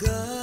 girl.